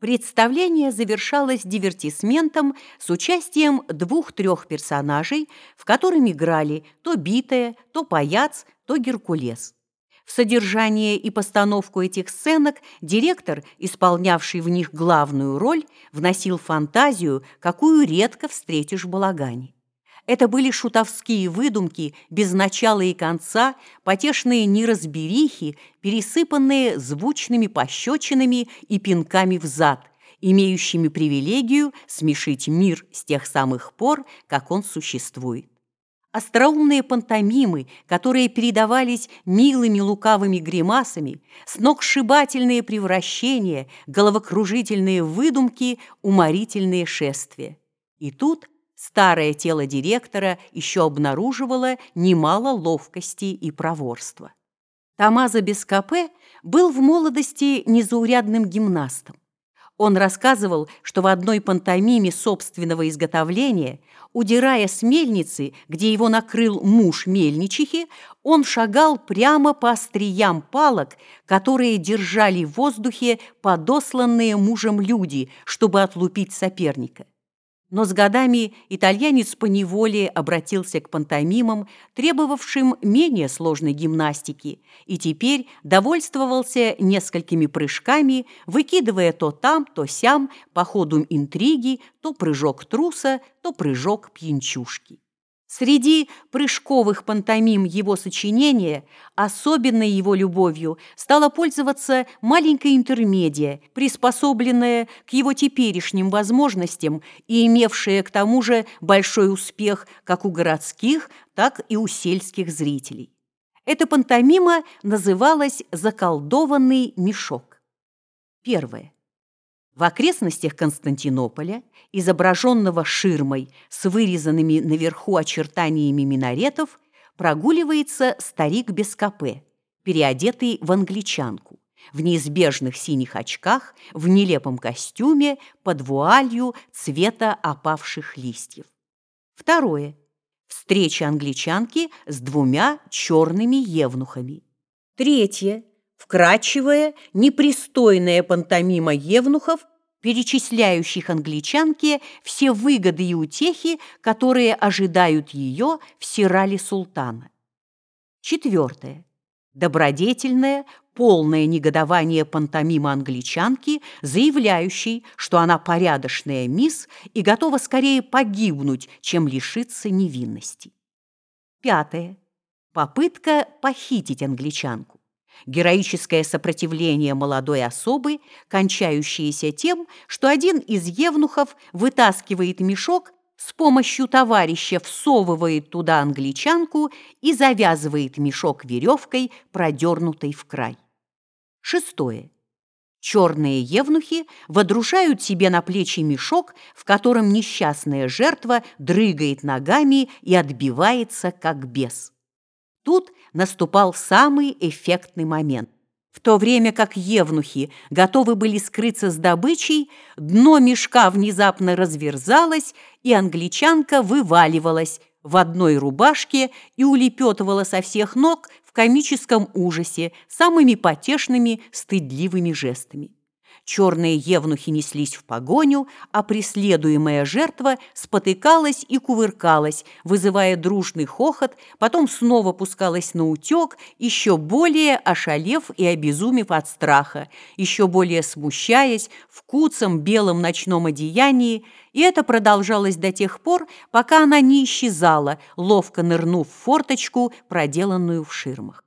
Представление завершалось дивертисментом с участием двух-трех персонажей, в котором играли то Битая, то Паяц, то Геркулес. В содержание и постановку этих сценок директор, исполнявший в них главную роль, вносил фантазию, какую редко встретишь в балагане. Это были шутовские выдумки без начала и конца, потешные неразберихи, пересыпанные звучными пощечинами и пинками в зад, имеющими привилегию смешить мир с тех самых пор, как он существует. Остроумные пантомимы, которые передавались милыми лукавыми гримасами, сногсшибательные превращения, головокружительные выдумки, уморительные шествия. И тут – Старое тело директора еще обнаруживало немало ловкости и проворства. Тамаза Бескапе был в молодости незаурядным гимнастом. Он рассказывал, что в одной пантомиме собственного изготовления, удирая с мельницы, где его накрыл муж мельничихи, он шагал прямо по остриям палок, которые держали в воздухе подосланные мужем люди, чтобы отлупить соперника. Но с годами итальянец поневоле обратился к пантомимам, требовавшим менее сложной гимнастики, и теперь довольствовался несколькими прыжками, выкидывая то там, то сям по ходу интриги, то прыжок труса, то прыжок пьянчушки. Среди прыжковых пантомим его сочинения особенной его любовью стала пользоваться маленькая интермедия, приспособленная к его теперешним возможностям и имевшая к тому же большой успех как у городских, так и у сельских зрителей. Эта пантомима называлась «Заколдованный мешок». Первое. В окрестностях Константинополя, изображенного ширмой с вырезанными наверху очертаниями минаретов, прогуливается старик без капе, переодетый в англичанку, в неизбежных синих очках, в нелепом костюме, под вуалью цвета опавших листьев. Второе. Встреча англичанки с двумя черными евнухами. Третье вкрадчивая, непристойная пантомима евнухов, перечисляющих англичанке все выгоды и утехи, которые ожидают ее в Сирале Султана. Четвертое. Добродетельное, полное негодование пантомима англичанки, заявляющей, что она порядочная мисс и готова скорее погибнуть, чем лишиться невинности. Пятое. Попытка похитить англичанку героическое сопротивление молодой особы, кончающееся тем, что один из евнухов вытаскивает мешок, с помощью товарища всовывает туда англичанку и завязывает мешок веревкой, продернутой в край. Шестое. Черные евнухи водружают себе на плечи мешок, в котором несчастная жертва дрыгает ногами и отбивается, как бес. Тут наступал самый эффектный момент. В то время как евнухи готовы были скрыться с добычей, дно мешка внезапно разверзалось, и англичанка вываливалась в одной рубашке и улепетывала со всех ног в комическом ужасе самыми потешными стыдливыми жестами. Черные евнухи неслись в погоню, а преследуемая жертва спотыкалась и кувыркалась, вызывая дружный хохот, потом снова пускалась на утек, еще более ошалев и обезумев от страха, еще более смущаясь в куцом белом ночном одеянии, и это продолжалось до тех пор, пока она не исчезала, ловко нырнув в форточку, проделанную в ширмах.